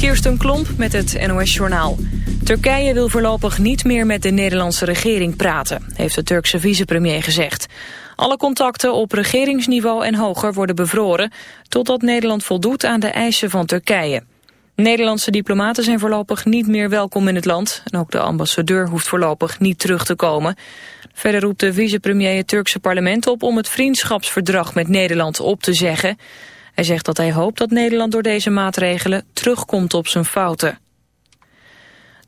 Kirsten Klomp met het NOS-journaal. Turkije wil voorlopig niet meer met de Nederlandse regering praten, heeft de Turkse vicepremier gezegd. Alle contacten op regeringsniveau en hoger worden bevroren, totdat Nederland voldoet aan de eisen van Turkije. Nederlandse diplomaten zijn voorlopig niet meer welkom in het land. En ook de ambassadeur hoeft voorlopig niet terug te komen. Verder roept de vicepremier het Turkse parlement op om het vriendschapsverdrag met Nederland op te zeggen. Hij zegt dat hij hoopt dat Nederland door deze maatregelen terugkomt op zijn fouten.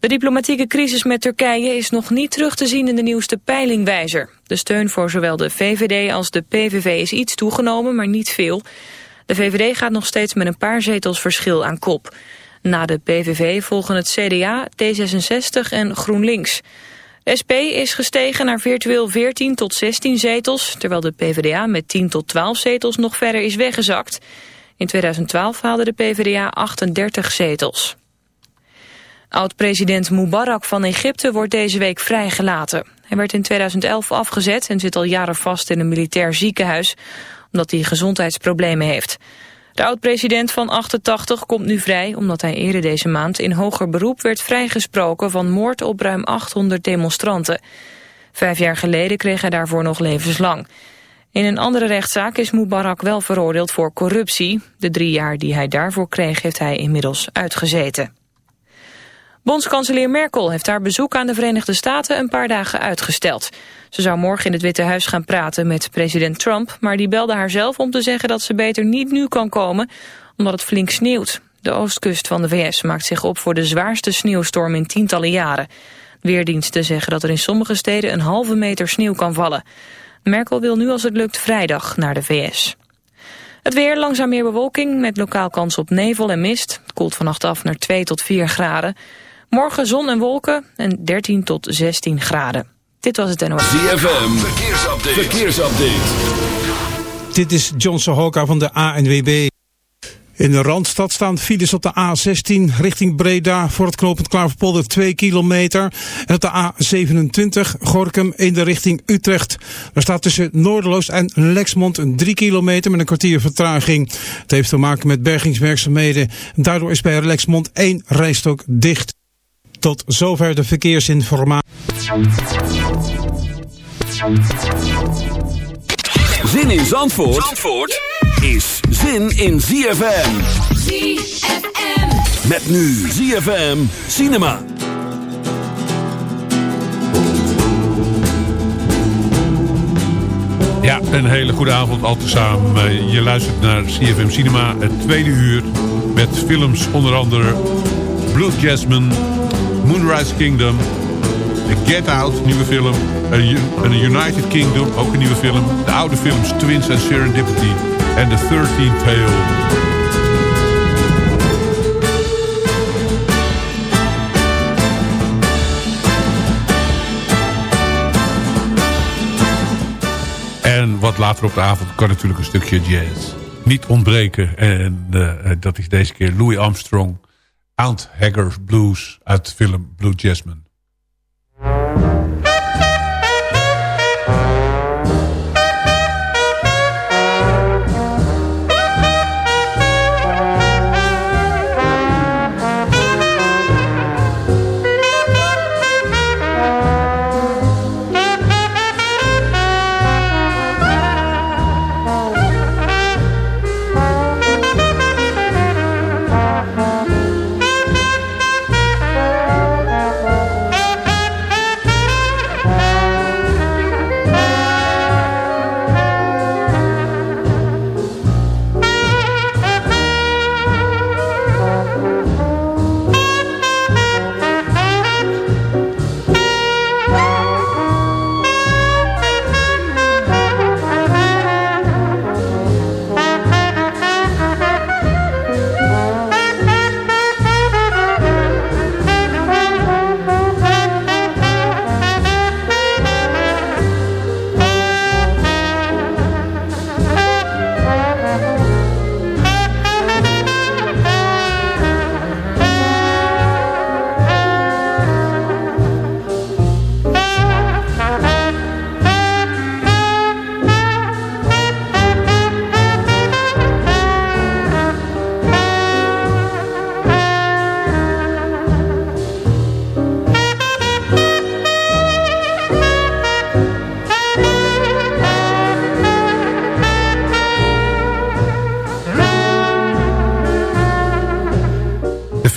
De diplomatieke crisis met Turkije is nog niet terug te zien in de nieuwste peilingwijzer. De steun voor zowel de VVD als de PVV is iets toegenomen, maar niet veel. De VVD gaat nog steeds met een paar zetels verschil aan kop. Na de PVV volgen het CDA, D66 en GroenLinks. SP is gestegen naar virtueel 14 tot 16 zetels... terwijl de PvdA met 10 tot 12 zetels nog verder is weggezakt. In 2012 haalde de PvdA 38 zetels. Oud-president Mubarak van Egypte wordt deze week vrijgelaten. Hij werd in 2011 afgezet en zit al jaren vast in een militair ziekenhuis... omdat hij gezondheidsproblemen heeft... De oud-president van 88 komt nu vrij omdat hij eerder deze maand in hoger beroep werd vrijgesproken van moord op ruim 800 demonstranten. Vijf jaar geleden kreeg hij daarvoor nog levenslang. In een andere rechtszaak is Mubarak wel veroordeeld voor corruptie. De drie jaar die hij daarvoor kreeg heeft hij inmiddels uitgezeten. Bondskanselier Merkel heeft haar bezoek aan de Verenigde Staten een paar dagen uitgesteld. Ze zou morgen in het Witte Huis gaan praten met president Trump, maar die belde haar zelf om te zeggen dat ze beter niet nu kan komen, omdat het flink sneeuwt. De oostkust van de VS maakt zich op voor de zwaarste sneeuwstorm in tientallen jaren. Weerdiensten zeggen dat er in sommige steden een halve meter sneeuw kan vallen. Merkel wil nu als het lukt vrijdag naar de VS. Het weer, langzaam meer bewolking met lokaal kans op nevel en mist. Het koelt vannacht af naar 2 tot 4 graden. Morgen zon en wolken en 13 tot 16 graden. Dit was het NOS. ZFM, verkeersupdate. verkeersupdate. Dit is John Sohoka van de ANWB. In de Randstad staan files op de A16 richting Breda voor het knooppunt Klaverpolder 2 kilometer. En op de A27 Gorkum in de richting Utrecht. Daar staat tussen Noorderloos en Lexmond 3 kilometer met een kwartier vertraging. Het heeft te maken met bergingswerkzaamheden. Daardoor is bij Lexmond één rijstok dicht. Tot zover de verkeersinformatie. Zin in Zandvoort, Zandvoort is zin in ZFM. ZFM. Met nu ZFM Cinema. Ja, een hele goede avond al tezamen. Je luistert naar CFM Cinema, het tweede uur. Met films onder andere Blue Jasmine, Moonrise Kingdom, Get Out, nieuwe film. Een United Kingdom, ook een nieuwe film. De oude films Twins en Serendipity. En The 13th Tale. En wat later op de avond kan natuurlijk een stukje jazz niet ontbreken. En uh, dat is deze keer Louis Armstrong, Aunt Haggard's Blues uit de film Blue Jasmine.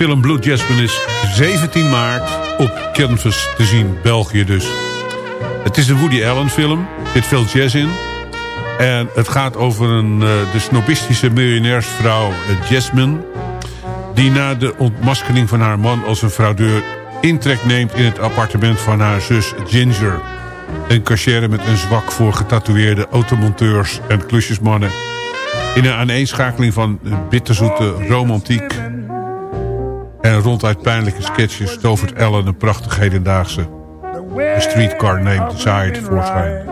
Film Blue Jasmine is 17 maart op Canvas te zien, België dus. Het is een Woody Allen film, zit veel jazz in. En het gaat over een, uh, de snobistische miljonairsvrouw uh, Jasmine... die na de ontmaskering van haar man als een fraudeur... intrek neemt in het appartement van haar zus Ginger... Een cachère met een zwak voor getatoeëerde automonteurs en klusjesmannen. In een aaneenschakeling van bitterzoete romantiek en ronduit pijnlijke sketches tovert Ellen een prachtig hedendaagse The Streetcar Named Desire voortschijn.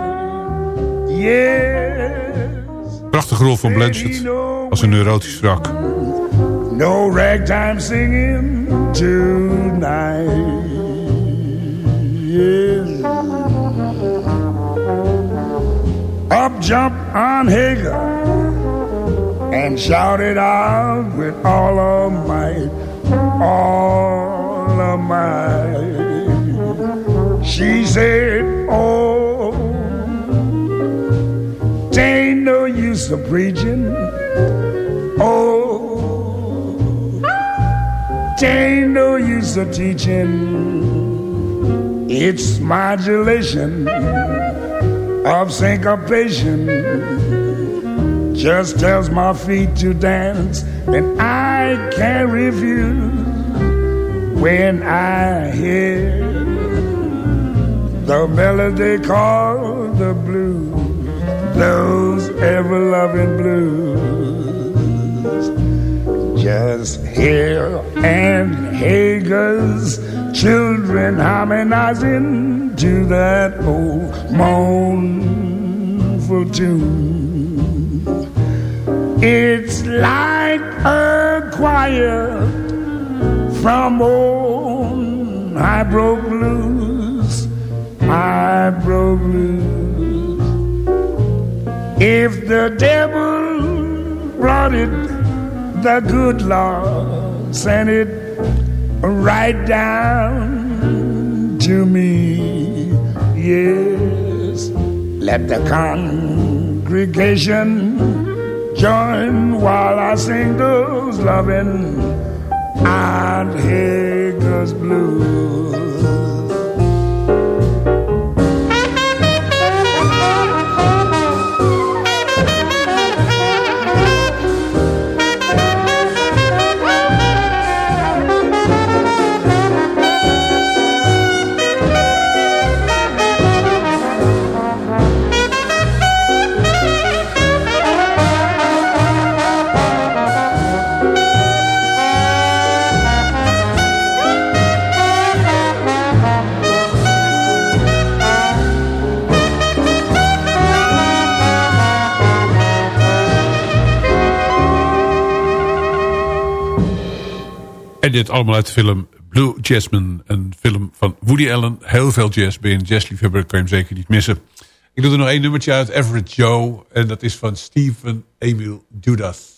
Prachtige rol van Blanchett als een neurotisch wrak. No ragtime singing tonight. Up jump on Hager and shouted out with all of might, all of might. She said, Oh, tain't no use of preaching. Oh, tain't no use of teaching. It's modulation of syncopation just tells my feet to dance and I can't refuse when I hear the melody called the blues those ever-loving blues just hear and Hager's children harmonizing to that old mournful tune. It's like a choir from old High-Broke loose, I broke loose. If the devil brought it, the good Lord sent it right down to me yes. Let the congregation join while I sing those loving Aunt Hager's blues. Dit allemaal uit de film Blue Jasmine. Een film van Woody Allen. Heel veel jazz. Ben je een jazzliefhebber, kan je hem zeker niet missen. Ik doe er nog één nummertje uit. Everett Joe. En dat is van Stephen Emil Judas.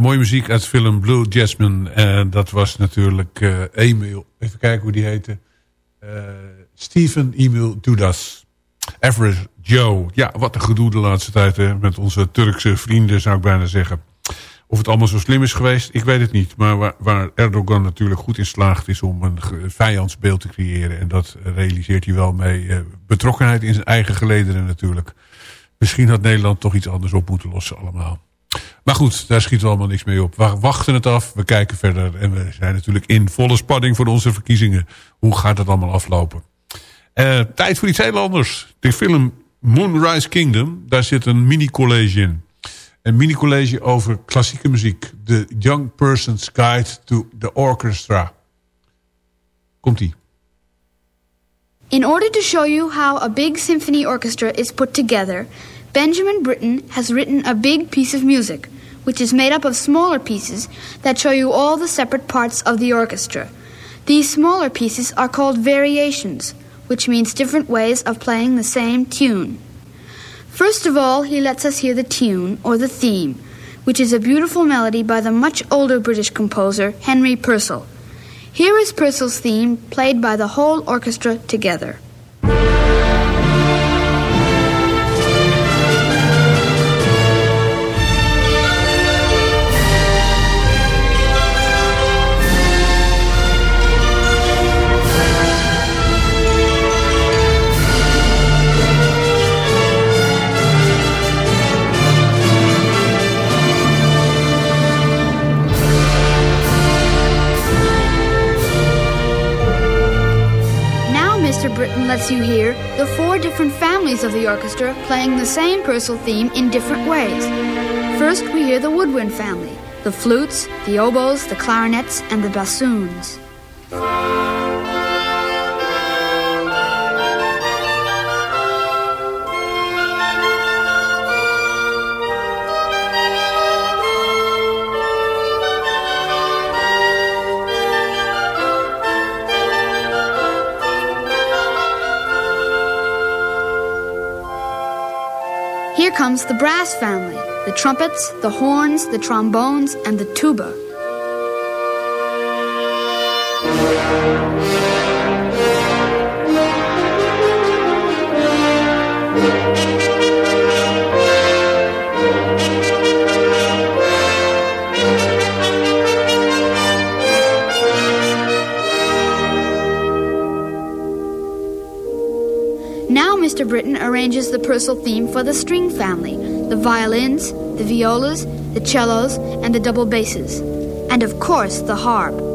Mooie muziek uit de film Blue Jasmine. En dat was natuurlijk uh, Emil. Even kijken hoe die heette. Uh, Stephen Emil Dudas. Average Joe. Ja, wat een gedoe de laatste tijd hè, met onze Turkse vrienden zou ik bijna zeggen. Of het allemaal zo slim is geweest, ik weet het niet. Maar waar, waar Erdogan natuurlijk goed in slaagt is om een vijandsbeeld te creëren. En dat realiseert hij wel mee. Betrokkenheid in zijn eigen gelederen natuurlijk. Misschien had Nederland toch iets anders op moeten lossen allemaal. Maar goed, daar schieten we allemaal niks mee op. We wachten het af, we kijken verder. En we zijn natuurlijk in volle spanning voor onze verkiezingen. Hoe gaat dat allemaal aflopen? Uh, tijd voor iets heel anders. De film Moonrise Kingdom, daar zit een mini-college in. Een mini-college over klassieke muziek. The Young Person's Guide to the Orchestra. Komt-ie. In order to show you how a big symphony orchestra is put together... Benjamin Britten has written a big piece of music, which is made up of smaller pieces that show you all the separate parts of the orchestra. These smaller pieces are called variations, which means different ways of playing the same tune. First of all, he lets us hear the tune, or the theme, which is a beautiful melody by the much older British composer Henry Purcell. Here is Purcell's theme, played by the whole orchestra together. Families of the orchestra playing the same Purcell theme in different ways. First, we hear the woodwind family the flutes, the oboes, the clarinets, and the bassoons. Comes the brass family the trumpets, the horns, the trombones, and the tuba. Purcell theme for the string family, the violins, the violas, the cellos, and the double basses, and of course the harp.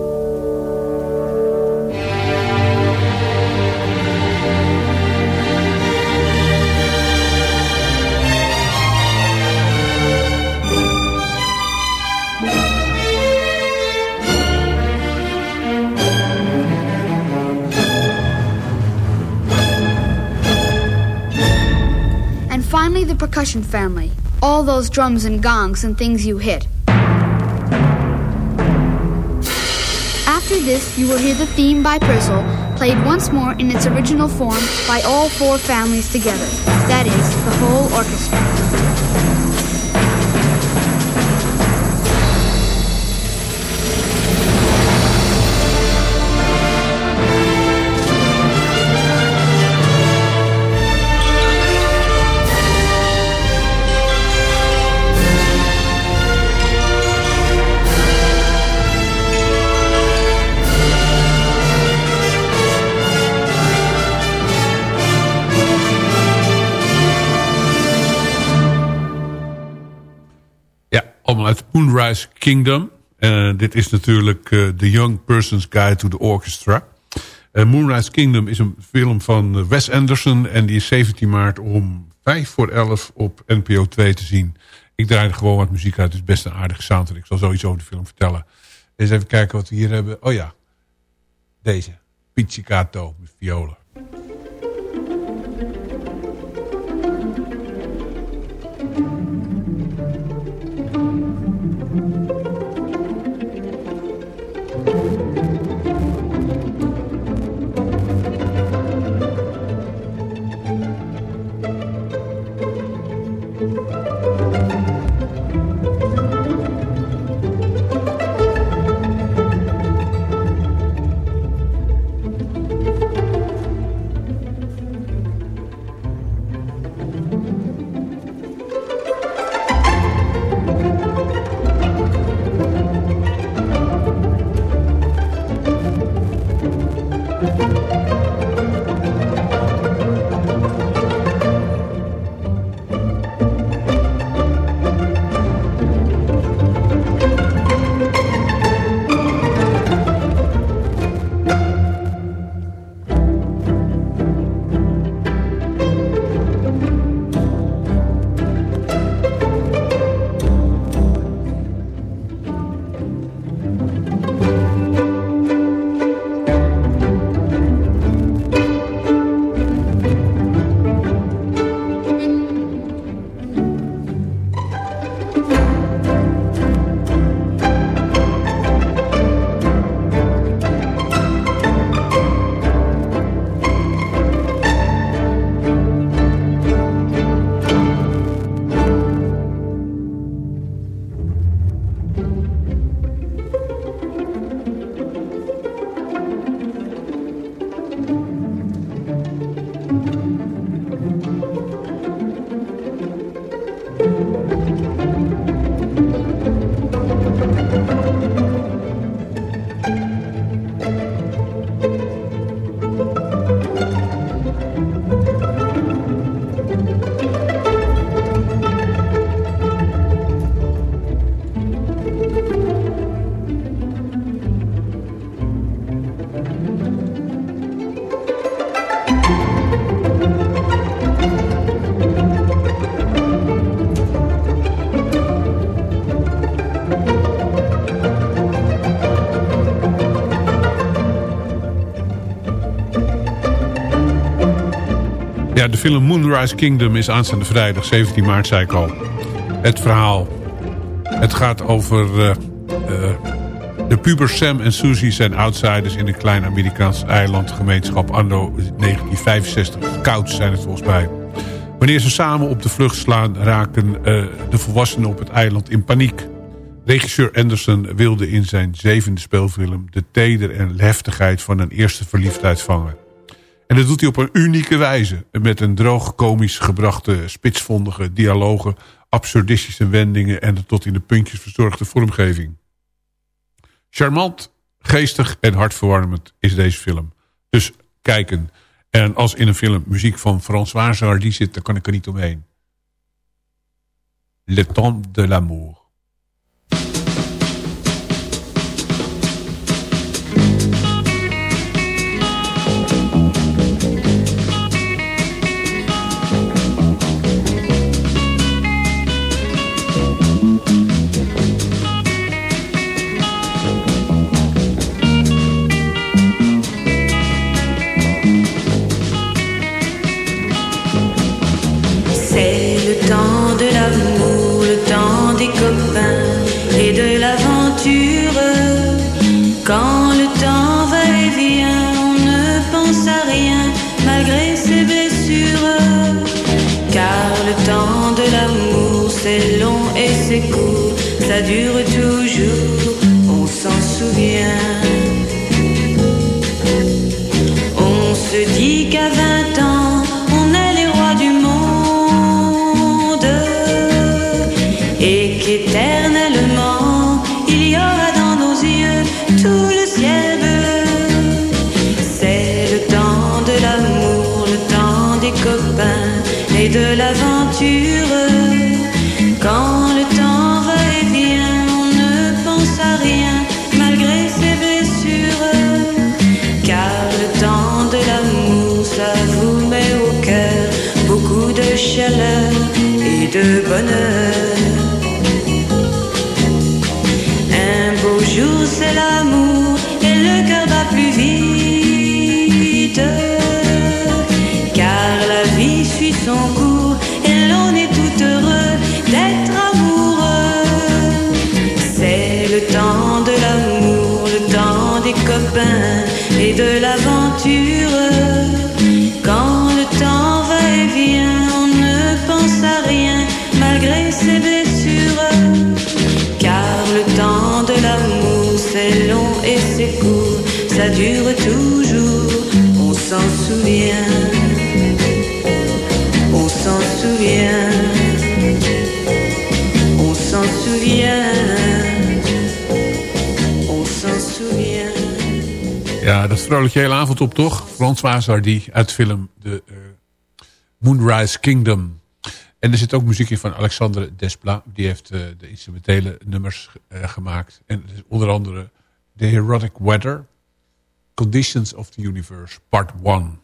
The percussion family. All those drums and gongs and things you hit. After this, you will hear the theme by Purcell played once more in its original form by all four families together. That is, the whole orchestra. Moonrise Kingdom. Uh, dit is natuurlijk uh, The Young Person's Guide to the Orchestra. Uh, Moonrise Kingdom is een film van Wes Anderson... en die is 17 maart om 5 voor 11 op NPO 2 te zien. Ik draai er gewoon wat muziek uit. Het is best een aardige soundtrack. Ik zal sowieso over de film vertellen. Eens even kijken wat we hier hebben. Oh ja, deze. Pizzicato met violen. De film Moonrise Kingdom is aanstaande vrijdag, 17 maart, zei ik al. Het verhaal. Het gaat over... Uh, uh, de pubers Sam en Susie zijn outsiders in een klein Amerikaans eilandgemeenschap anno 1965. Koud zijn het volgens mij. Wanneer ze samen op de vlucht slaan, raken uh, de volwassenen op het eiland in paniek. Regisseur Anderson wilde in zijn zevende speelfilm... de teder en heftigheid van een eerste verliefdheid vangen. En dat doet hij op een unieke wijze. Met een droog komisch gebrachte spitsvondige dialogen... absurdistische wendingen en de tot in de puntjes verzorgde vormgeving. Charmant, geestig en hartverwarmend is deze film. Dus kijken. En als in een film muziek van François Hardy zit... dan kan ik er niet omheen. Le temps de l'amour. ça dure toujours, on s'en souvient. On se dit qu'à 20 ans, on est les rois du monde et qu'éternellement, il y aura dans nos yeux tout le ciel bleu. C'est le temps de l'amour, le temps des copains et de l'aventure. وأنا Ja, dat vrolijk je hele avond op, toch? François Hardy uit de film The uh, Moonrise Kingdom. En er zit ook muziek in van Alexandre Desplat. Die heeft uh, de instrumentele nummers uh, gemaakt. En onder andere The Erotic Weather, Conditions of the Universe, Part 1.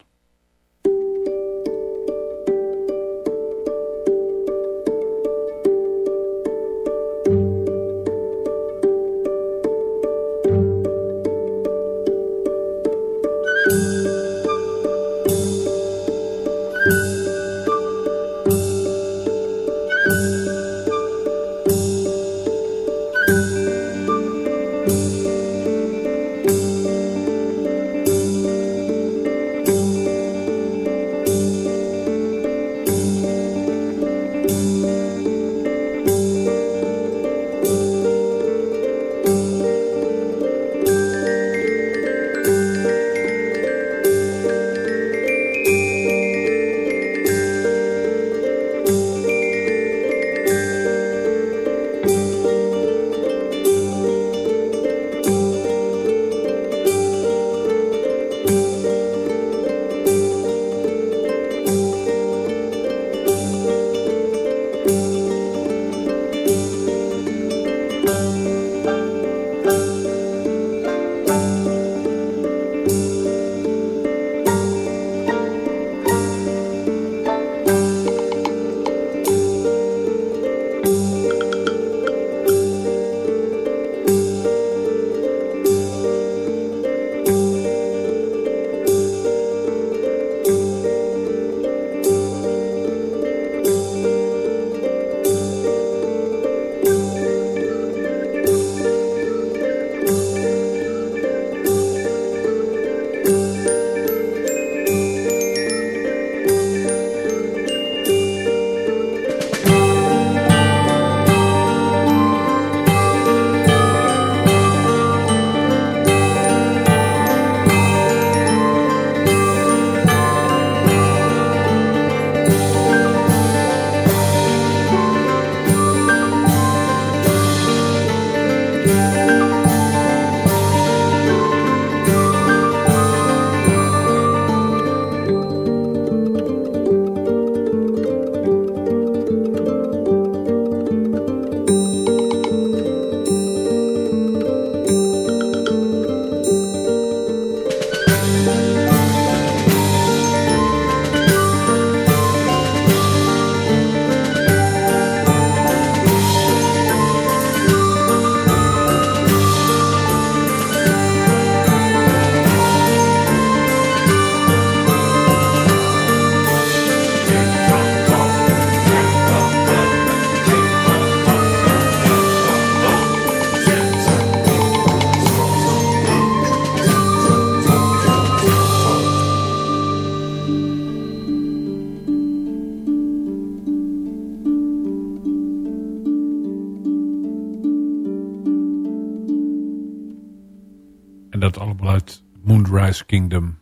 Kingdom.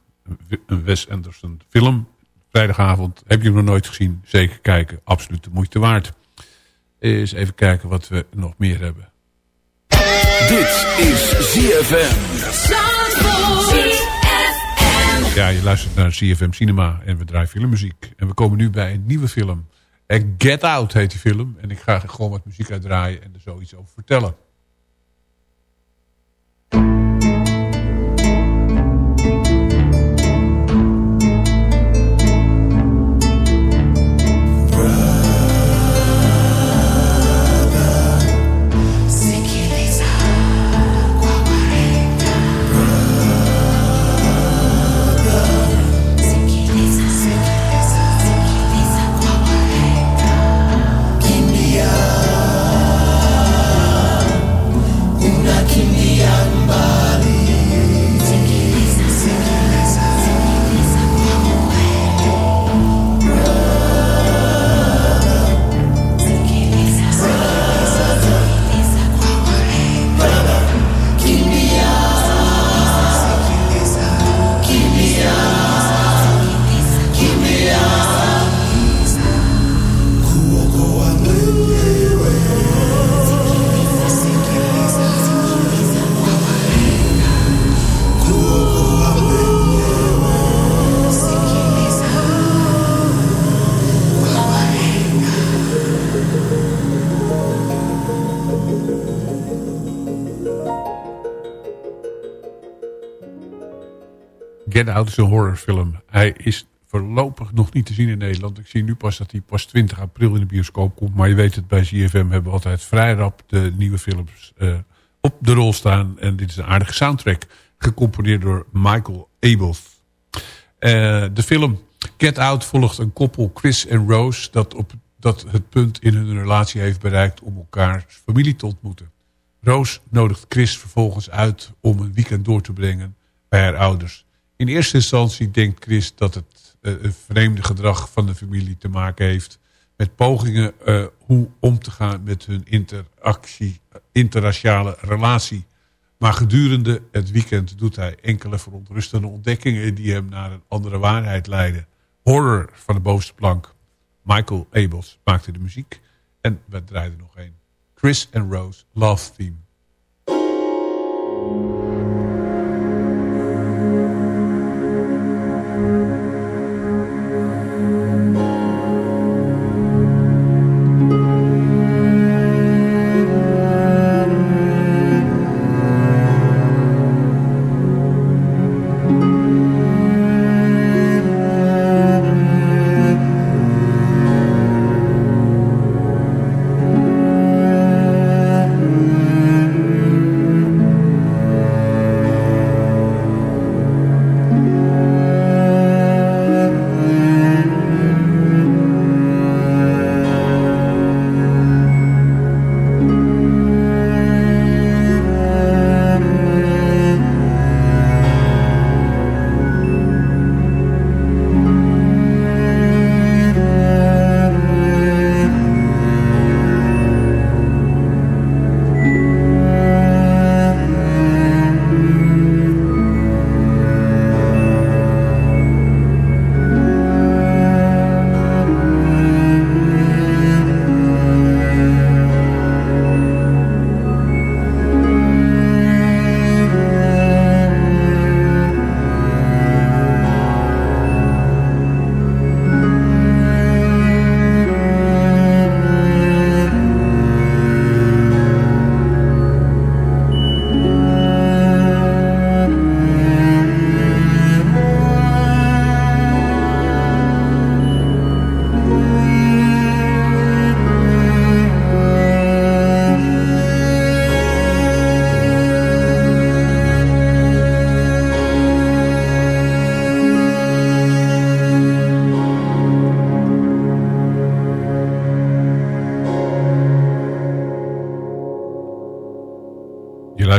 Een Wes Anderson film. Vrijdagavond. Heb je hem nog nooit gezien? Zeker kijken. Absoluut de moeite waard. Eens even kijken wat we nog meer hebben. Dit is ZFM. Ja, je luistert naar ZFM Cinema en we draaien filmmuziek. En we komen nu bij een nieuwe film. Get Out heet die film. En ik ga gewoon wat muziek uitdraaien en er zoiets over vertellen. Get Out is een horrorfilm. Hij is voorlopig nog niet te zien in Nederland. Ik zie nu pas dat hij pas 20 april in de bioscoop komt. Maar je weet het, bij CFM hebben we altijd vrij rap de nieuwe films uh, op de rol staan. En dit is een aardige soundtrack. Gecomponeerd door Michael Abels. Uh, de film Get Out volgt een koppel Chris en Rose... dat op dat het punt in hun relatie heeft bereikt om elkaars familie te ontmoeten. Roos nodigt Chris vervolgens uit om een weekend door te brengen bij haar ouders. In eerste instantie denkt Chris dat het een vreemde gedrag van de familie te maken heeft... met pogingen uh, hoe om te gaan met hun interactie, interraciale relatie. Maar gedurende het weekend doet hij enkele verontrustende ontdekkingen... die hem naar een andere waarheid leiden. Horror van de bovenste plank. Michael Abels maakte de muziek en we draaiden nog één. Chris and Rose Love Theme.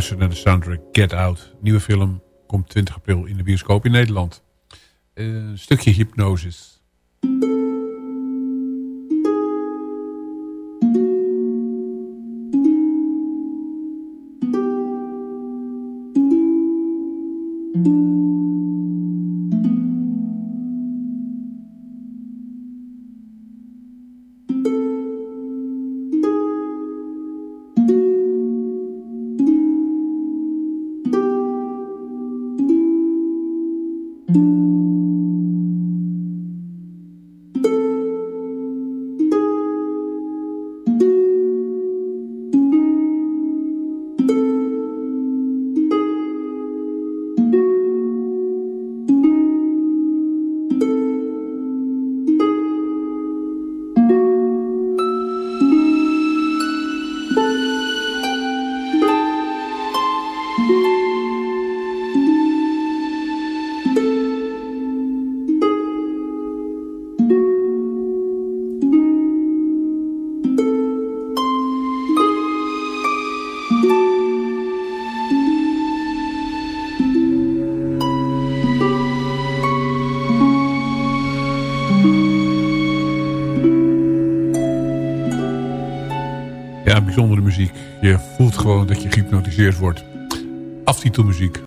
Luistert naar de soundtrack Get Out. Nieuwe film komt 20 april in de bioscoop in Nederland. een stukje hypnosis. Wordt. Aftitelmuziek.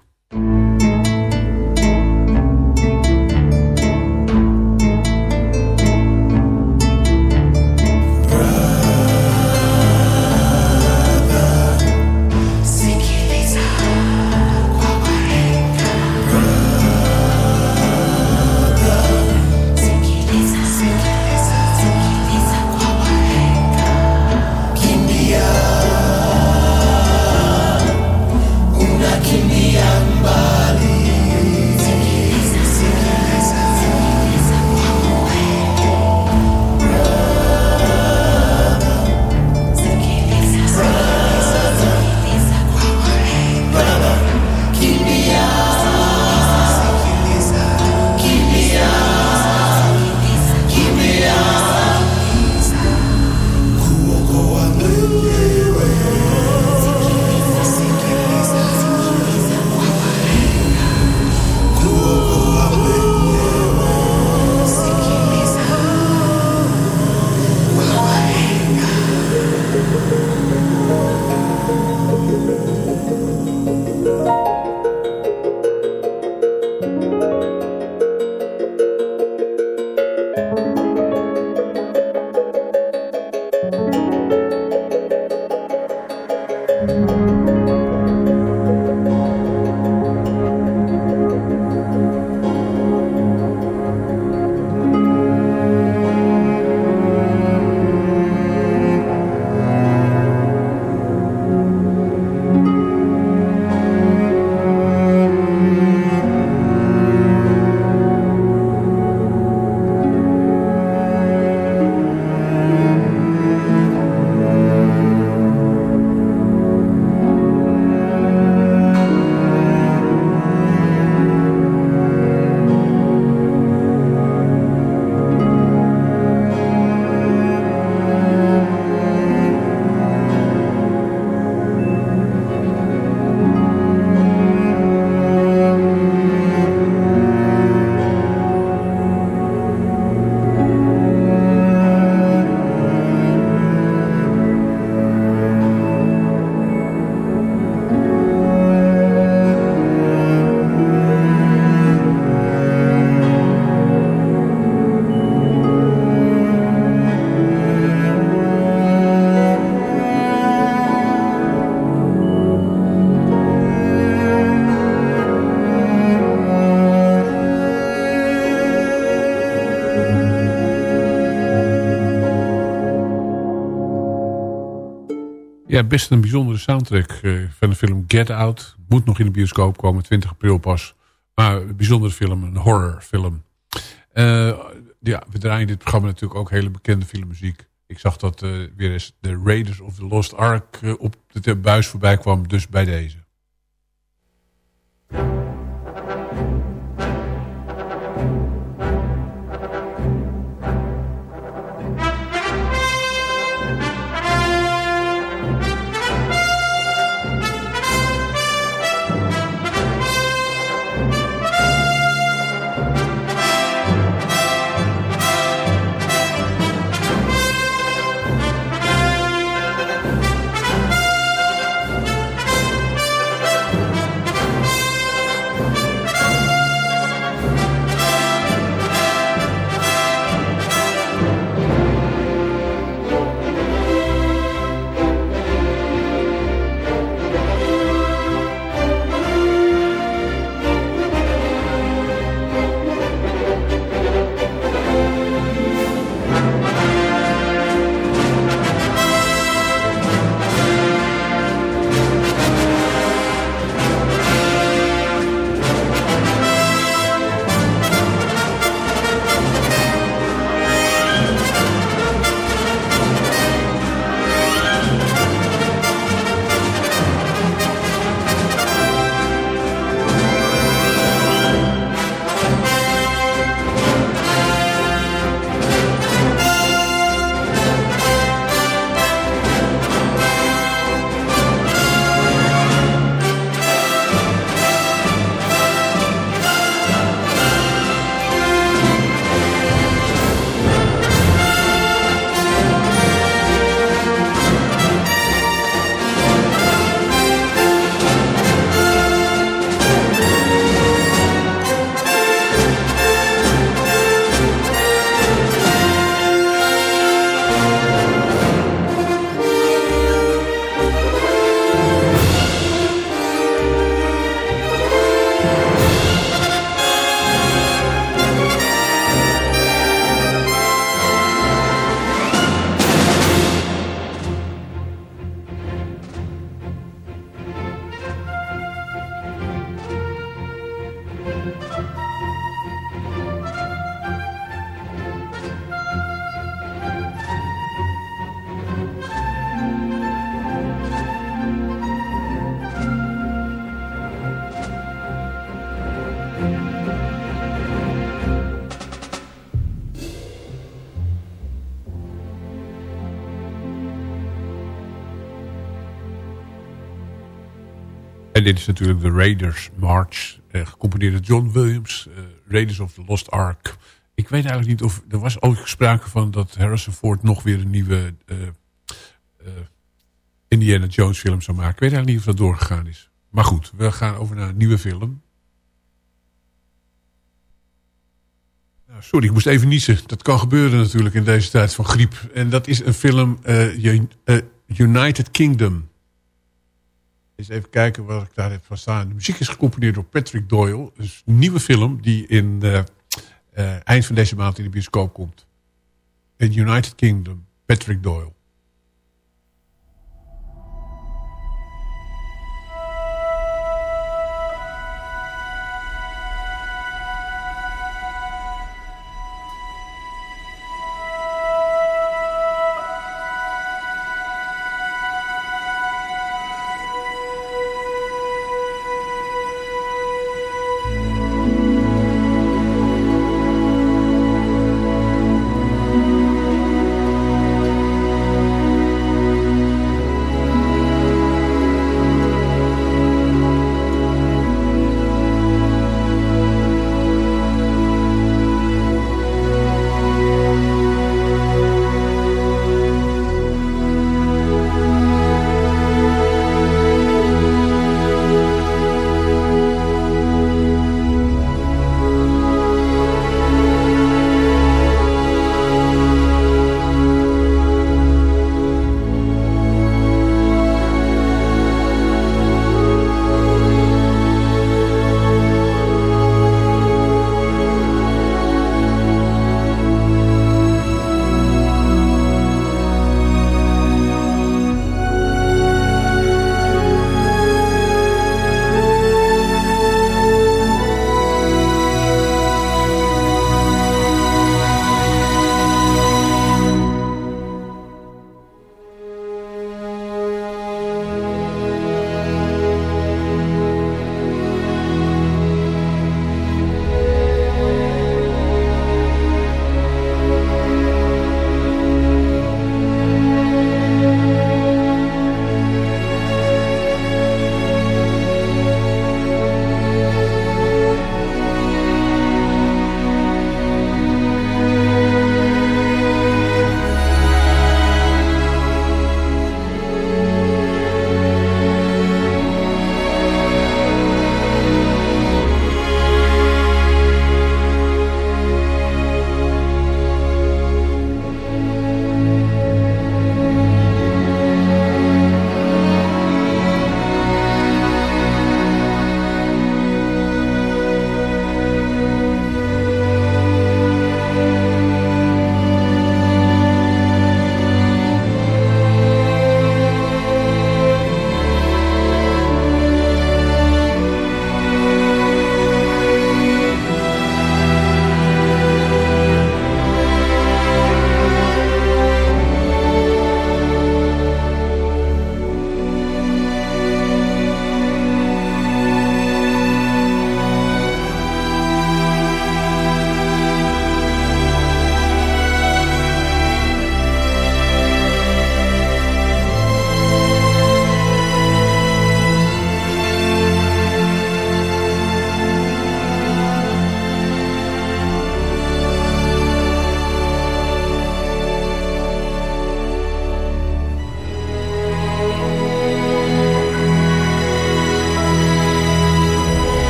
Ja, best een bijzondere soundtrack eh, van de film Get Out. Moet nog in de bioscoop komen, 20 april pas. Maar een bijzondere film, een horrorfilm. Uh, ja, we draaien in dit programma natuurlijk ook hele bekende filmmuziek. Ik zag dat weer eens de Raiders of the Lost Ark op de buis voorbij kwam, dus bij deze. En dit is natuurlijk de Raiders March. Eh, gecomponeerd door John Williams. Eh, Raiders of the Lost Ark. Ik weet eigenlijk niet of... Er was ook sprake van dat Harrison Ford nog weer een nieuwe... Uh, Indiana Jones film zou maken. Ik weet eigenlijk niet of dat doorgegaan is. Maar goed, we gaan over naar een nieuwe film. Nou, sorry, ik moest even niezen. Dat kan gebeuren natuurlijk in deze tijd van griep. En dat is een film United Kingdom. Eens even kijken wat ik daar heb van staan. De muziek is gecomponeerd door Patrick Doyle. Dus een nieuwe film die in uh, uh, eind van deze maand in de bioscoop komt. In United Kingdom, Patrick Doyle.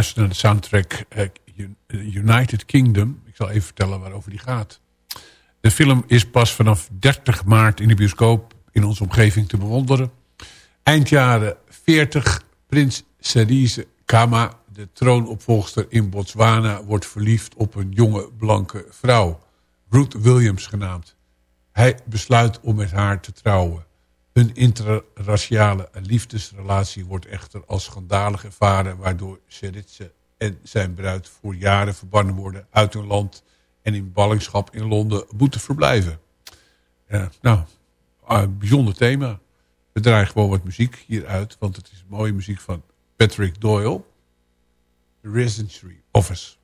Luistert naar de soundtrack uh, United Kingdom. Ik zal even vertellen waarover die gaat. De film is pas vanaf 30 maart in de bioscoop in onze omgeving te bewonderen. Eind jaren 40, prins Cerise Kama, de troonopvolgster in Botswana... wordt verliefd op een jonge blanke vrouw, Ruth Williams genaamd. Hij besluit om met haar te trouwen. Hun interraciale liefdesrelatie wordt echter als schandalig ervaren... waardoor Cerise en zijn bruid voor jaren verbannen worden uit hun land... en in ballingschap in Londen moeten verblijven. nou, een bijzonder thema. We draaien gewoon wat muziek hieruit, want het is mooie muziek van Patrick Doyle. The Residency Office.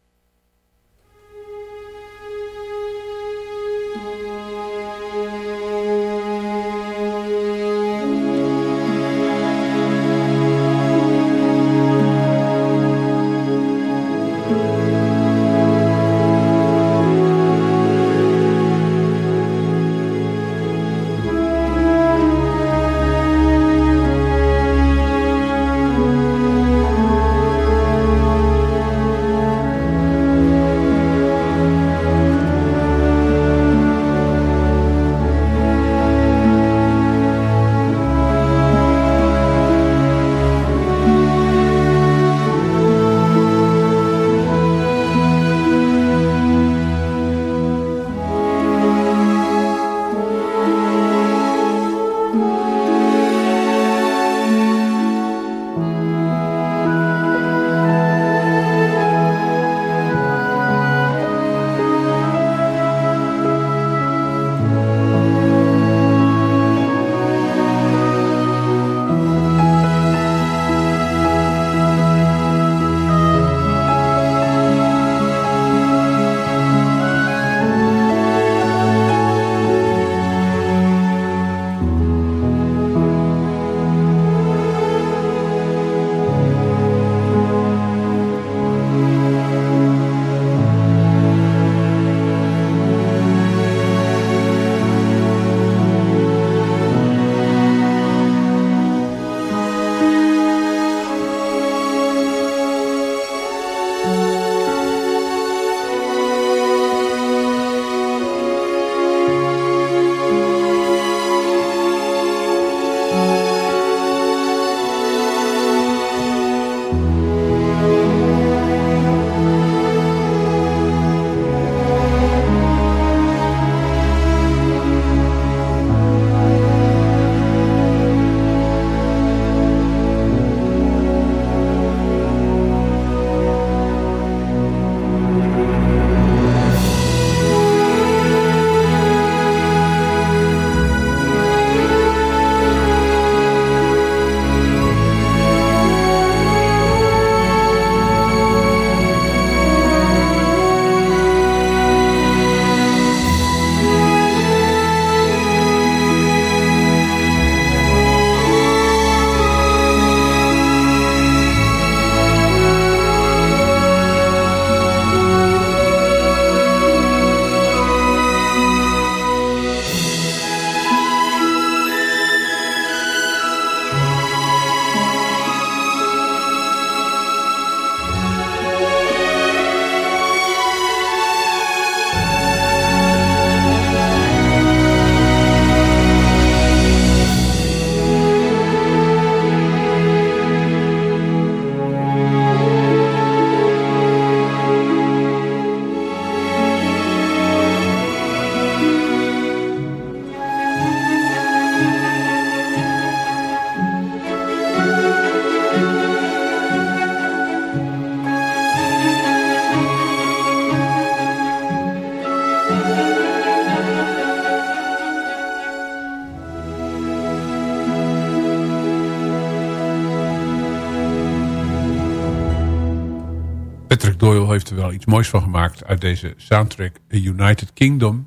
Heeft er wel iets moois van gemaakt uit deze soundtrack United Kingdom.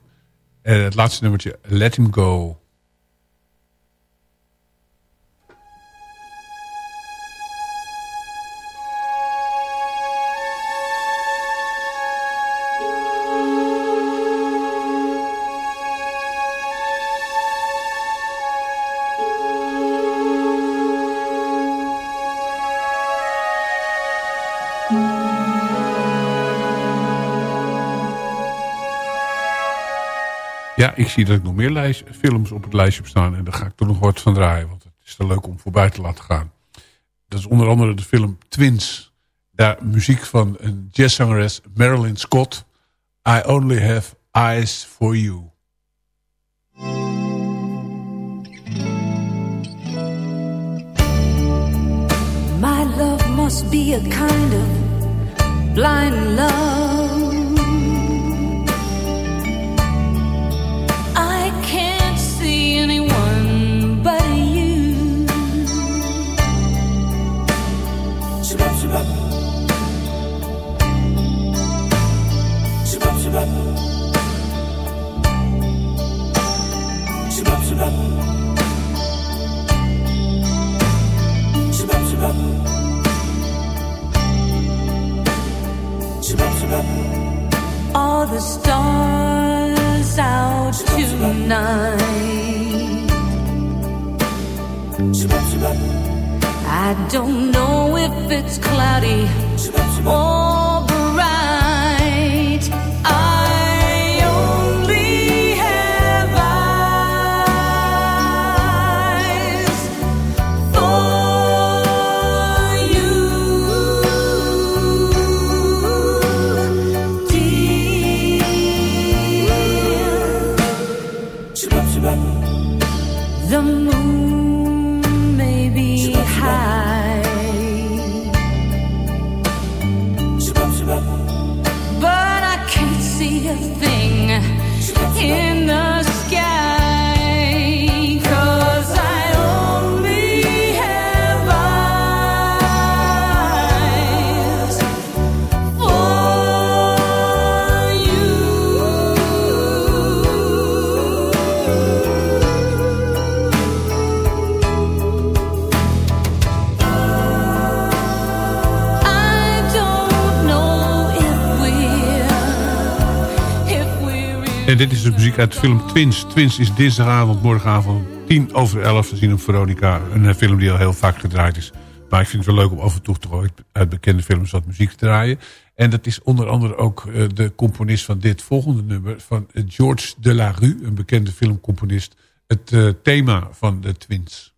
En het laatste nummertje Let Him Go. Ik zie dat ik nog meer films op het lijstje heb staan. En daar ga ik toch nog wat van draaien. Want het is te leuk om voorbij te laten gaan. Dat is onder andere de film Twins. Daar muziek van een jazzzangeres Marilyn Scott. I only have eyes for you. My love must be a kind of blind love. Are the stars out tonight? I don't know if it's cloudy or uit de film Twins. Twins is dinsdagavond, morgenavond, tien over elf te zien op Veronica. Een eh, film die al heel vaak gedraaid is. Maar ik vind het wel leuk om af en toe toch uit- bekende films wat muziek te draaien. En dat is onder andere ook eh, de componist van dit volgende nummer. Van eh, Georges Delarue, een bekende filmcomponist. Het eh, thema van de Twins.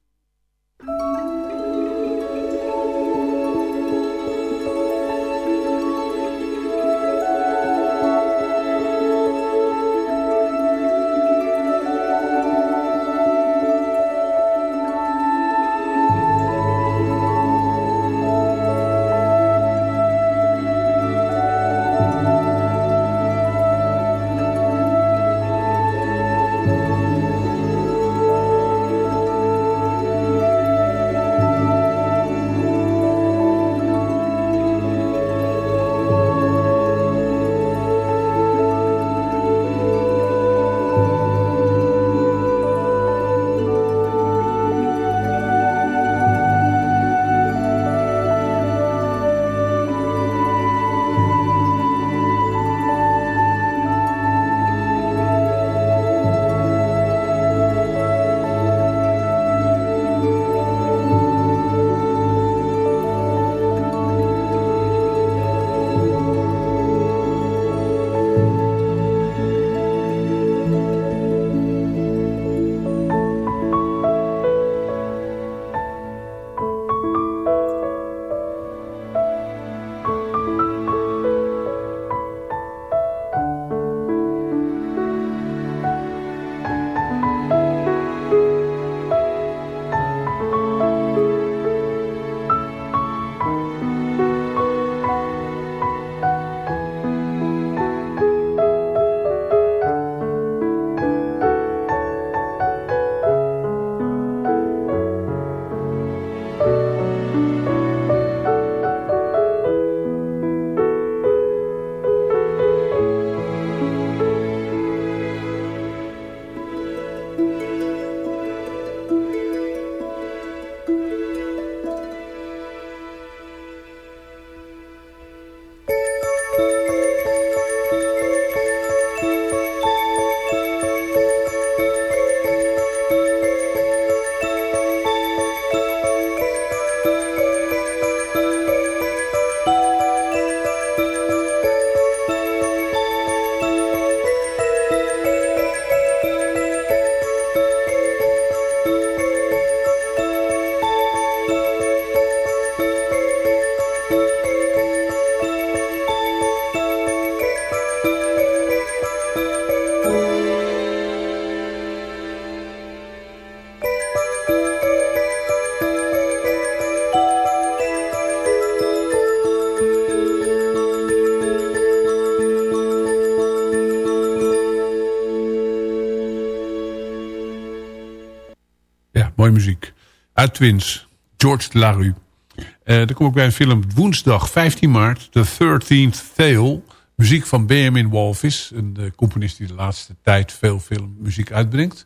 Twins, George Larue. Uh, dan kom ik bij een film woensdag 15 maart, The 13th Tale. Muziek van Benjamin Walvis, een uh, componist die de laatste tijd veel filmmuziek uitbrengt.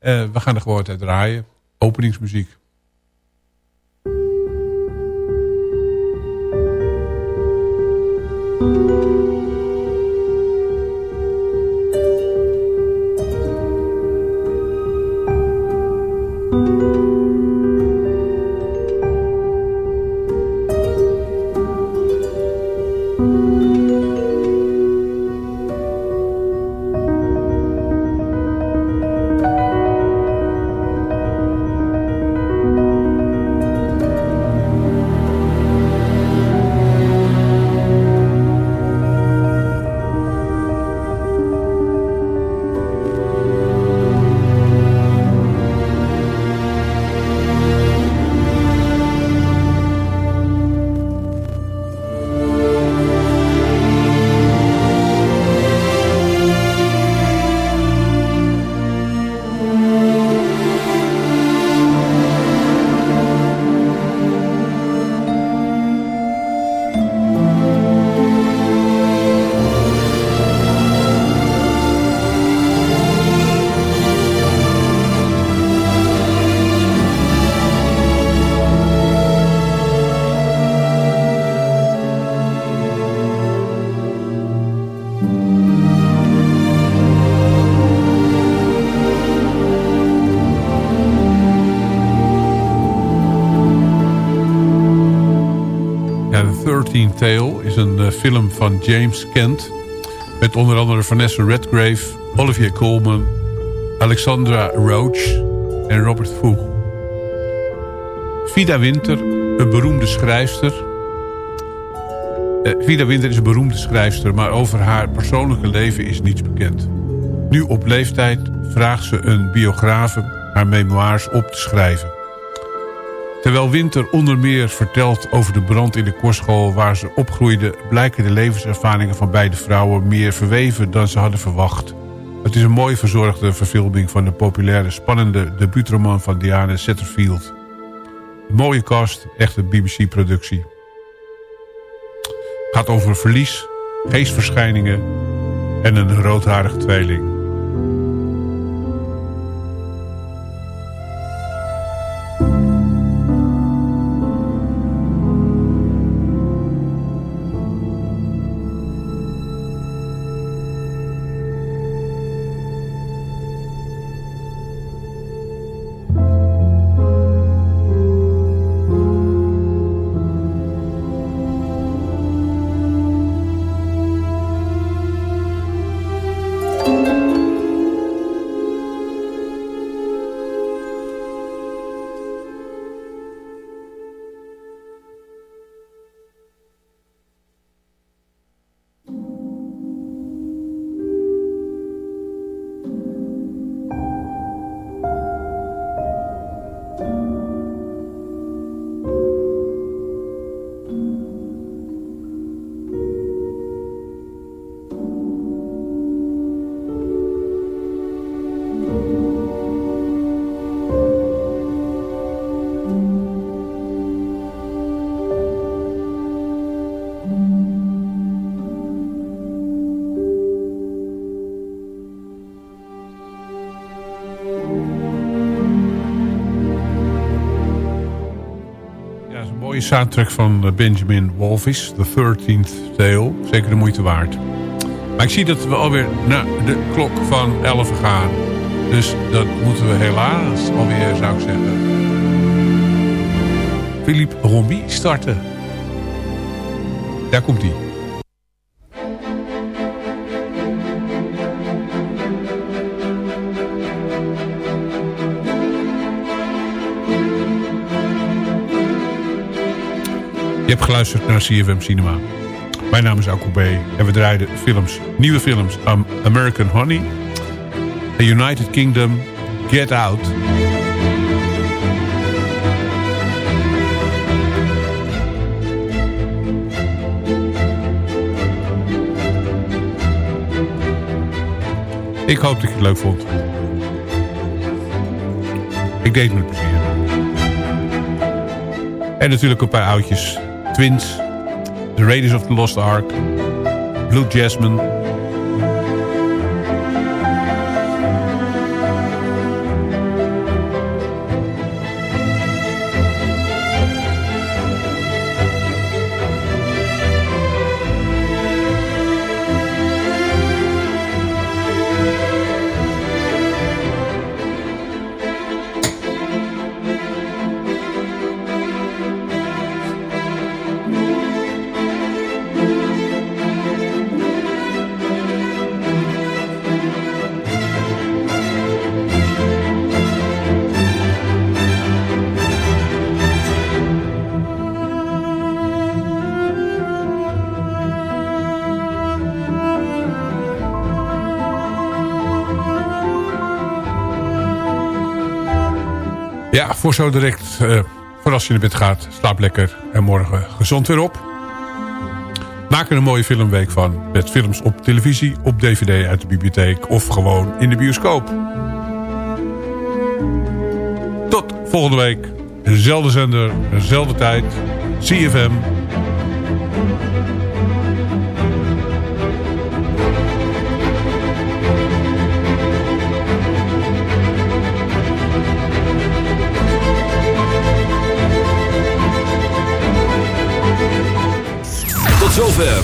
Uh, we gaan er gewoon uit draaien. Openingsmuziek. Film van James Kent... met onder andere Vanessa Redgrave, Olivia Colman... Alexandra Roach en Robert Voeg. Vida Winter, een beroemde schrijfster... Uh, Vida Winter is een beroemde schrijfster... maar over haar persoonlijke leven is niets bekend. Nu op leeftijd vraagt ze een biografe haar memoires op te schrijven. Terwijl Winter onder meer vertelt over de brand in de kostschool waar ze opgroeide... blijken de levenservaringen van beide vrouwen meer verweven dan ze hadden verwacht. Het is een mooi verzorgde verfilming van de populaire spannende debuutroman van Diana Setterfield. Een mooie cast, echte BBC-productie. Gaat over verlies, geestverschijningen en een roodharig tweeling. Soundtrack van eh, Benjamin Walvis, The 13th Tale. Zeker de moeite waard. Maar ik zie dat we alweer naar de klok van 11 gaan. Dus dat moeten we helaas alweer, zou ik zeggen... Philippe Rombie starten. Daar komt hij. Geluisterd naar CFM Cinema. Mijn naam is Alko B. En we draaiden films, nieuwe films. American Honey. The United Kingdom. Get Out. Ik hoop dat je het leuk vond. Ik deed het met plezier. En natuurlijk een paar oudjes. Twins, The Raiders of the Lost Ark, Blue Jasmine... zo direct, uh, voor als je naar bed gaat, slaap lekker en morgen gezond weer op. Maak er een mooie filmweek van. Met films op televisie, op dvd uit de bibliotheek of gewoon in de bioscoop. Tot volgende week. Dezelfde zender, dezelfde tijd. CFM